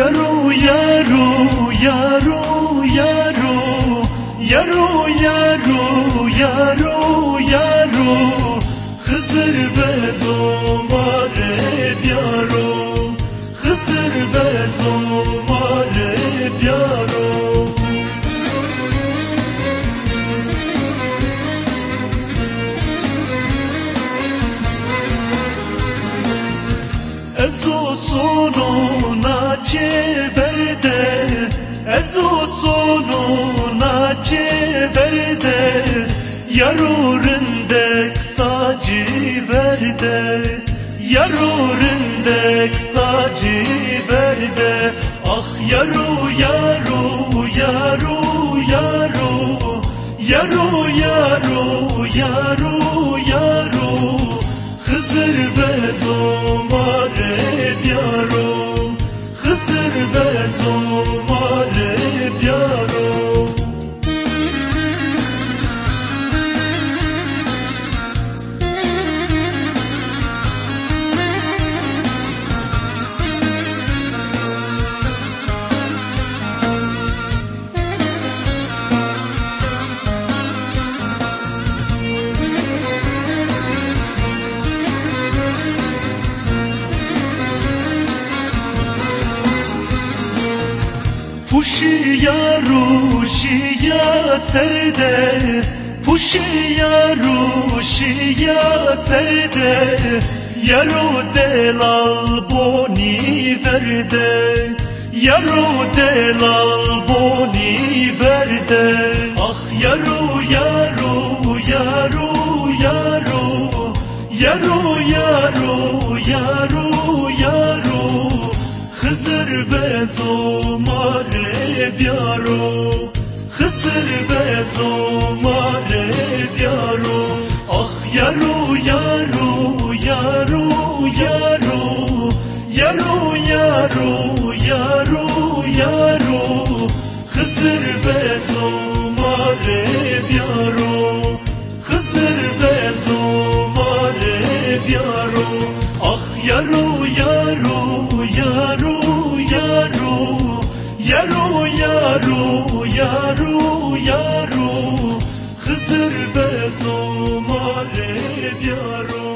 Yaru yaru yaru yaru. Yaru yaru yaru yaru. Hızır ve zomar hep yaru. Hızır ve zomar hep yaru. Ezo sonuna çeverde Ezo sonuna çeverde Yarurundek sacı verde Yarurundek sacı verde Ah yaru yaru yaru yaru Yaru yaru yaru yaru. Hızır ve Puşiya ruşiya serde. Puşiya ruşiya serde. Yaro delal boni verde. Yaro delal boni verde بیارو خسر بزو ماره بیارو آخ یارو یارو یارو یارو یارو یارو یارو یارو خسر بزو ماره بیارو خسر بزو ماره بیارو آخ یارو serbest olmar hep yarım.